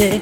て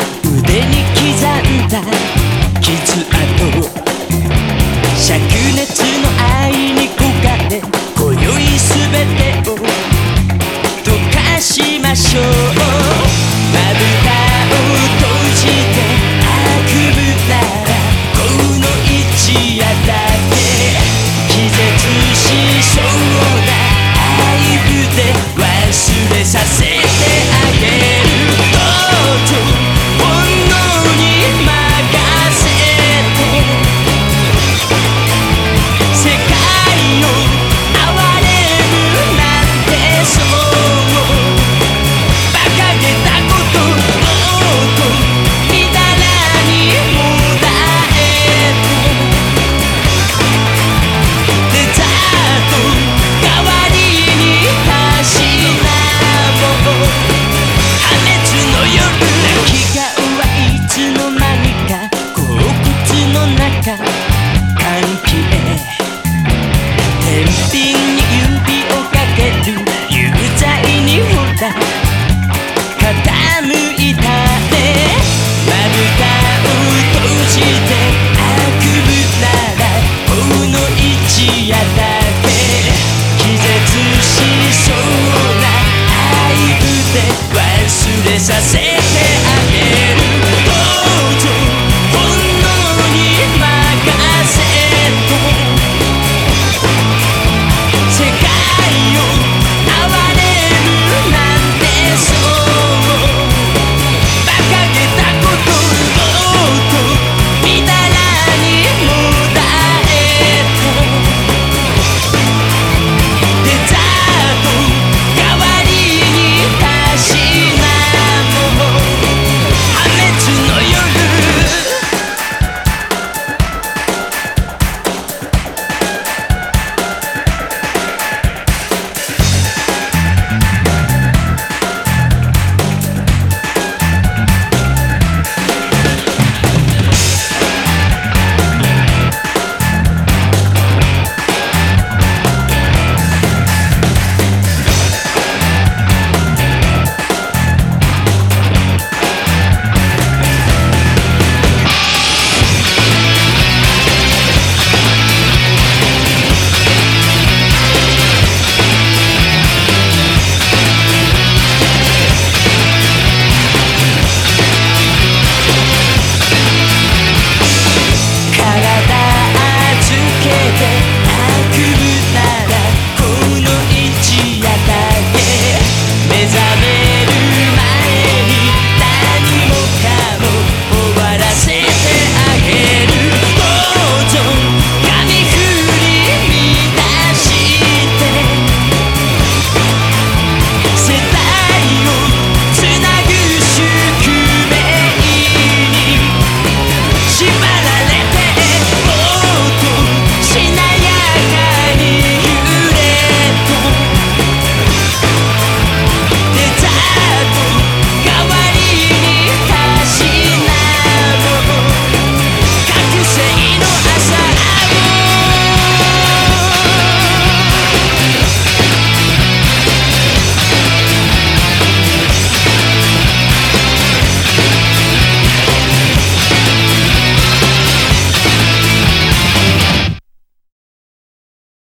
しそうな愛で忘れさせて